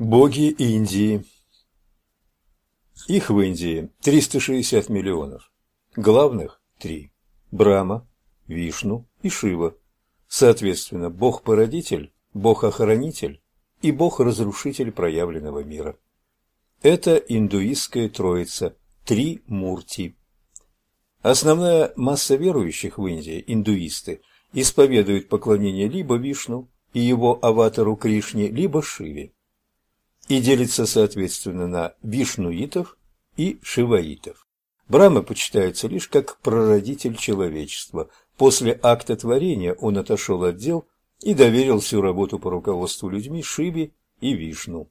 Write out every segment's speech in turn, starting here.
Боги Индии Их в Индии 360 миллионов. Главных – три – Брама, Вишну и Шива. Соответственно, Бог-породитель, Бог-охранитель и Бог-разрушитель проявленного мира. Это индуистская троица – три мурти. Основная масса верующих в Индии, индуисты, исповедуют поклонение либо Вишну и его аватару Кришне, либо Шиве и делится соответственно на вишнуитов и шиваитов. Брахма почитается лишь как прародитель человечества. После акта творения он отошел от дел и доверил всю работу по руководству людьми Шиве и Вишну.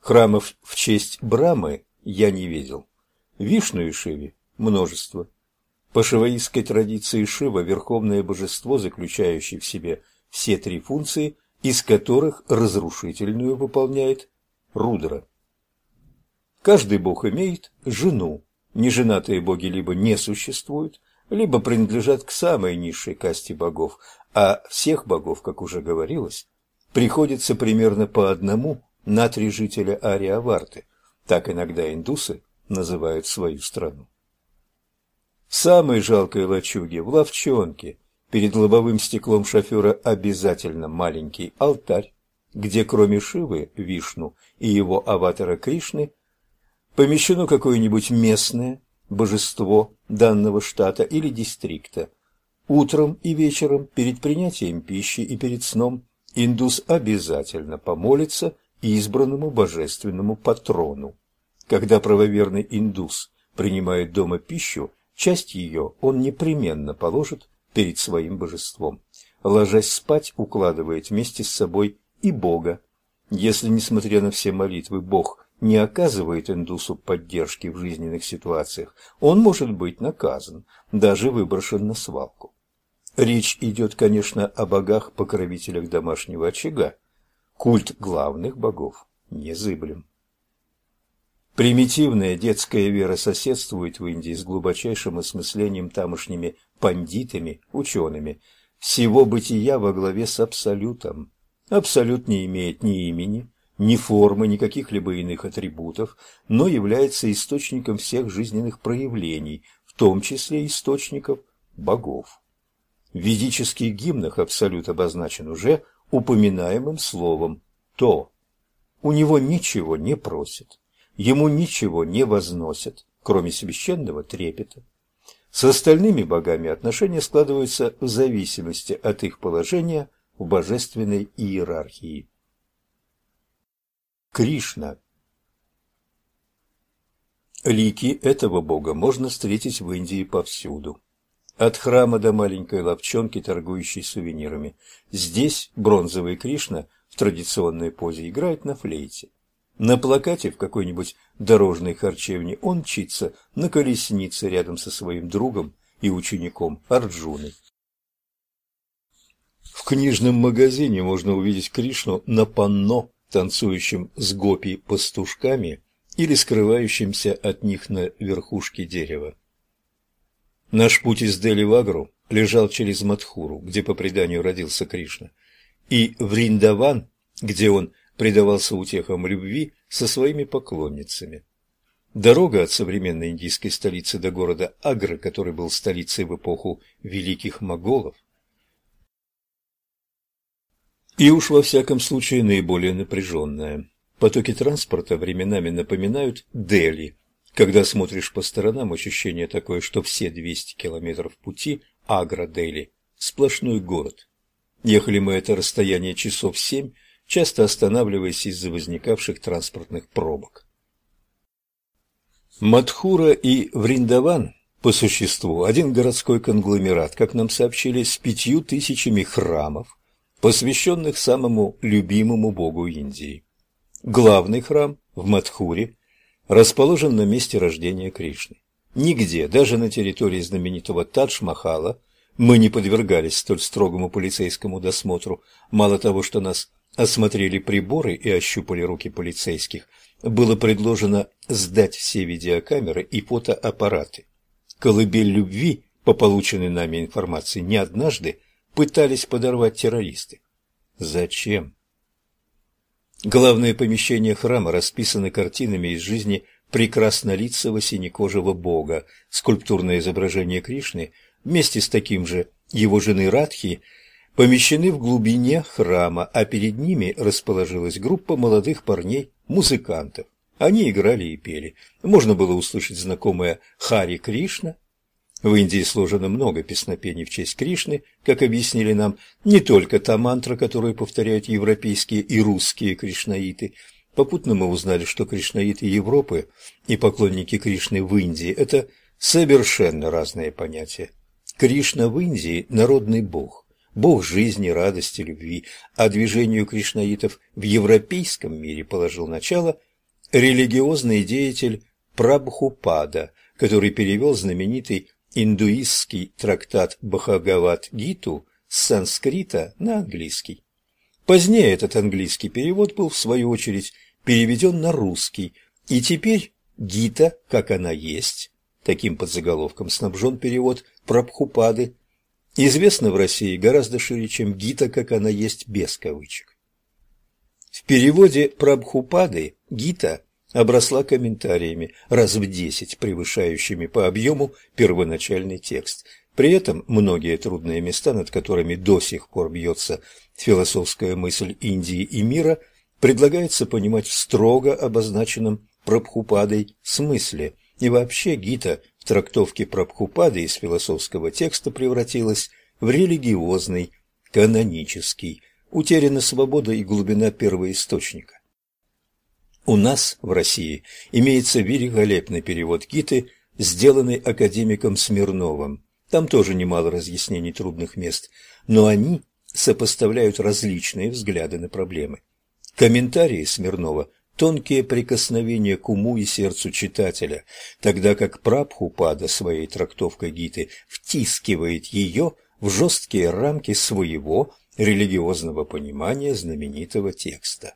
Храмов в честь Брамы я не видел. Вишну и Шиве множество. По шиваистской традиции Шива – верховное божество, заключающее в себе все три функции, из которых разрушительную выполняет Рудра. Каждый бог имеет жену. Неженатые боги либо не существуют, либо принадлежат к самой низшей касте богов, а всех богов, как уже говорилось, приходится примерно по одному на три жителя Ариаварты. Так иногда индусы называют свою страну. Самой жалкой лачуги в ловчонке перед лобовым стеклом шофера обязательно маленький алтарь, где кроме Шивы, Вишну и его аватара Кришны помещено какое-нибудь местное божество данного штата или дистрикта. Утром и вечером перед принятием пищи и перед сном индус обязательно помолится избранному божественному патрону. Когда правоверный индус принимает дома пищу, часть ее он непременно положит перед своим божеством. Ложась спать, укладывает вместе с собой и Бога. Если, несмотря на все молитвы, Бог не оказывает индусу поддержки в жизненных ситуациях, он может быть наказан, даже выброшен на свалку. Речь идет, конечно, о богах-покровителях домашнего очага. Культ главных богов незыблем. Примитивная детская вера соседствует в Индии с глубочайшим осмыслением тамошними пандитами, учеными, всего бытия во главе с абсолютом. Абсолют не имеет ни имени, ни формы, ни каких-либо иных атрибутов, но является источником всех жизненных проявлений, в том числе источников богов. В ведических гимнах Абсолют обозначен уже упоминаемым словом «то». У него ничего не просит, ему ничего не возносят, кроме священного трепета. С остальными богами отношения складываются в зависимости от их положения в божественной иерархии. Кришна Лики этого бога можно встретить в Индии повсюду. От храма до маленькой лавчонки, торгующей сувенирами. Здесь бронзовый Кришна в традиционной позе играет на флейте. На плакате в какой-нибудь дорожной харчевне он мчится на колеснице рядом со своим другом и учеником Арджуной. В книжном магазине можно увидеть Кришну на панно, танцующем с гопи-пастушками или скрывающимся от них на верхушке дерева. Наш путь из Дели в Агру лежал через Мадхуру, где по преданию родился Кришна, и в Риндаван, где он предавался утехам любви со своими поклонницами. Дорога от современной индийской столицы до города Агры, который был столицей в эпоху великих моголов, и уж во всяком случае наиболее напряженная. Потоки транспорта временами напоминают Дели. Когда смотришь по сторонам, ощущение такое, что все 200 километров пути Агра-Дели – сплошной город. Ехали мы это расстояние часов семь, часто останавливаясь из-за возникавших транспортных пробок. Мадхура и Вриндаван по существу один городской конгломерат, как нам сообщили, с пятью тысячами храмов, посвященных самому любимому богу Индии. Главный храм в Мадхуре расположен на месте рождения Кришны. Нигде, даже на территории знаменитого Тадж-Махала, мы не подвергались столь строгому полицейскому досмотру. Мало того, что нас осмотрели приборы и ощупали руки полицейских, было предложено сдать все видеокамеры и фотоаппараты. Колыбель любви, по полученной нами информации, не однажды пытались подорвать террористы. Зачем? Главные помещения храма расписаны картинами из жизни прекраснолицего синекожего бога. Скульптурное изображение Кришны вместе с таким же его жены Радхи помещены в глубине храма, а перед ними расположилась группа молодых парней-музыкантов. Они играли и пели. Можно было услышать знакомое «Хари Кришна». В Индии сложено много песнопений в честь Кришны, как объяснили нам, не только та мантра, которую повторяют европейские и русские кришнаиты. Попутно мы узнали, что кришнаиты Европы и поклонники Кришны в Индии – это совершенно разные понятия. Кришна в Индии – народный бог, бог жизни, радости, любви, а движению кришнаитов в европейском мире положил начало религиозный деятель Прабхупада, который перевел знаменитый индуистский трактат Бхагават-гиту с санскрита на английский. Позднее этот английский перевод был, в свою очередь, переведен на русский, и теперь Гита, как она есть, таким подзаголовком снабжен перевод Прабхупады, известна в России гораздо шире, чем Гита, как она есть, без кавычек. В переводе Прабхупады Гита обросла комментариями, раз в десять превышающими по объему первоначальный текст. При этом многие трудные места, над которыми до сих пор бьется философская мысль Индии и мира, предлагается понимать в строго обозначенном Прабхупадой смысле. И вообще Гита в трактовке Прабхупады из философского текста превратилась в религиозный, канонический, утеряна свобода и глубина первоисточника. У нас, в России, имеется великолепный перевод Гиты, сделанный академиком Смирновым. Там тоже немало разъяснений трудных мест, но они сопоставляют различные взгляды на проблемы. Комментарии Смирнова – тонкие прикосновения к уму и сердцу читателя, тогда как Прабхупада своей трактовкой Гиты втискивает ее в жесткие рамки своего религиозного понимания знаменитого текста.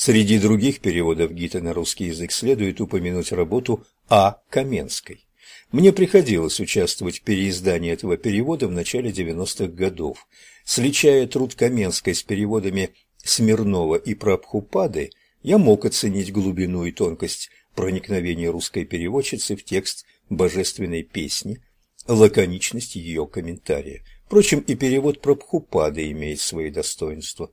Среди других переводов Гиты на русский язык следует упомянуть работу А. Каменской. Мне приходилось участвовать в переиздании этого перевода в начале 90-х годов. Сличая труд Каменской с переводами Смирнова и Прабхупады, я мог оценить глубину и тонкость проникновения русской переводчицы в текст божественной песни, лаконичность ее комментария. Впрочем, и перевод Прабхупады имеет свои достоинства.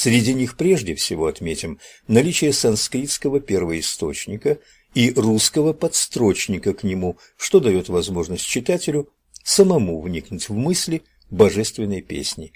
Среди них прежде всего отметим наличие санскритского первоисточника и русского подстрочника к нему, что дает возможность читателю самому вникнуть в мысли божественной песни.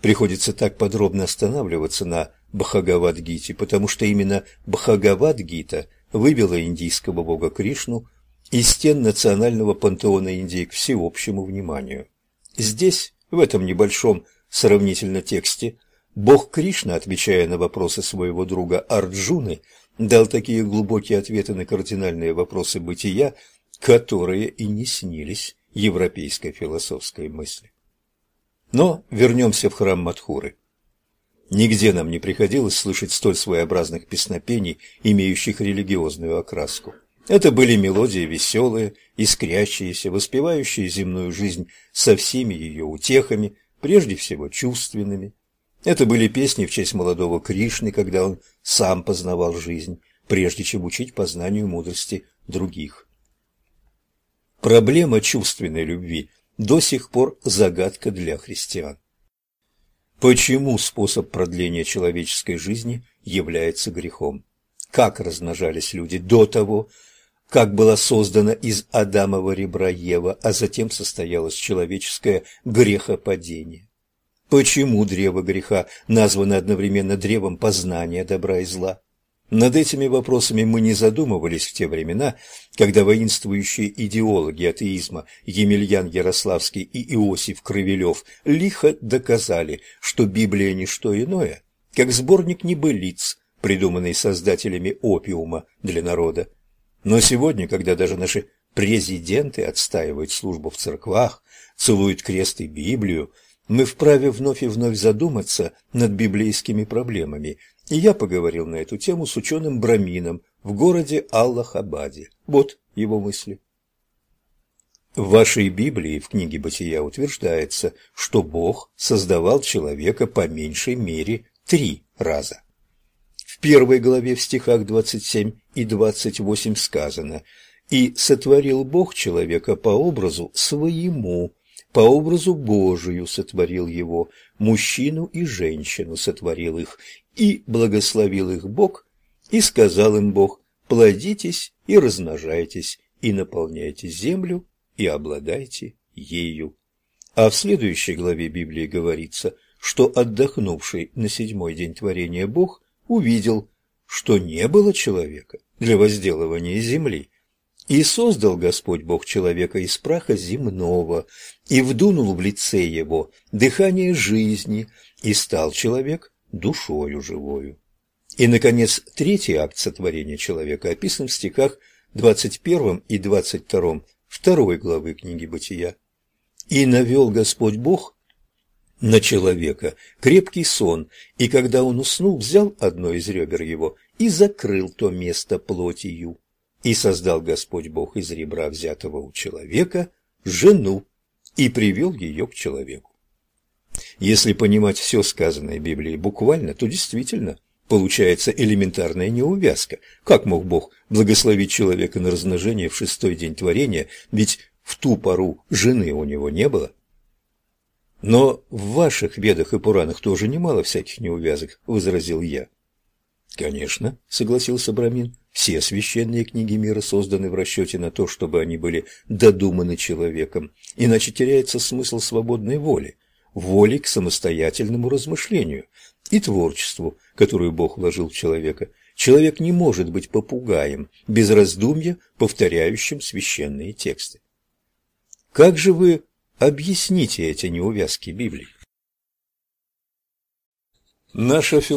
Приходится так подробно останавливаться на Бхагавад-гите, потому что именно Бхагавад-гита вывела индийского бога Кришну из стен национального пантеона Индии к всеобщему вниманию. Здесь, в этом небольшом сравнительно тексте, бог Кришна, отвечая на вопросы своего друга Арджуны, дал такие глубокие ответы на кардинальные вопросы бытия, которые и не снились европейской философской мысли. Но вернемся в храм Мадхуры. Нигде нам не приходилось слышать столь своеобразных песнопений, имеющих религиозную окраску. Это были мелодии веселые, искрящиеся, воспевающие земную жизнь со всеми ее утехами, прежде всего чувственными. Это были песни в честь молодого Кришны, когда он сам познавал жизнь, прежде чем учить познанию мудрости других. Проблема чувственной любви до сих пор загадка для христиан. Почему способ продления человеческой жизни является грехом? Как размножались люди до того, как была создана из Адамова ребра Ева, а затем состоялось человеческое грехопадение. Почему древо греха названо одновременно древом познания добра и зла? Над этими вопросами мы не задумывались в те времена, когда воинствующие идеологи атеизма Емельян Ярославский и Иосиф Кровелев лихо доказали, что Библия не что иное, как сборник небылиц, придуманный создателями опиума для народа. Но сегодня, когда даже наши президенты отстаивают службу в церквах, целуют крест и Библию, мы вправе вновь и вновь задуматься над библейскими проблемами, и я поговорил на эту тему с ученым Брамином в городе Аллахабаде. Вот его мысли. В вашей Библии в книге Бытия утверждается, что Бог создавал человека по меньшей мере три раза. В первой главе в стихах 27 и 28 сказано «И сотворил Бог человека по образу своему, по образу Божию сотворил его, мужчину и женщину сотворил их, и благословил их Бог, и сказал им Бог, плодитесь и размножайтесь, и наполняйте землю, и обладайте ею. А в следующей главе Библии говорится, что отдохнувший на седьмой день творения Бог увидел, что не было человека для возделывания земли, и создал Господь Бог человека из праха земного, и вдунул в лице его дыхание жизни, и стал человек душою живою. И, наконец, третий акт сотворения человека описан в стихах 21 и 22 второй главы книги Бытия. «И навел Господь Бог на человека крепкий сон, и когда он уснул, взял одно из ребер его и закрыл то место плотью. И создал Господь Бог из ребра, взятого у человека, жену, и привел ее к человеку. Если понимать все сказанное Библией буквально, то действительно Получается элементарная неувязка. Как мог Бог благословить человека на размножение в шестой день творения, ведь в ту пору жены у него не было? Но в ваших ведах и Пуранах тоже немало всяких неувязок, возразил я. Конечно, согласился Брамин. Все священные книги мира созданы в расчете на то, чтобы они были додуманы человеком, иначе теряется смысл свободной воли, воли к самостоятельному размышлению, и творчеству, которую Бог вложил в человека. Человек не может быть попугаем, без раздумья повторяющим священные тексты. Как же вы объясните эти неувязки Библии? Наша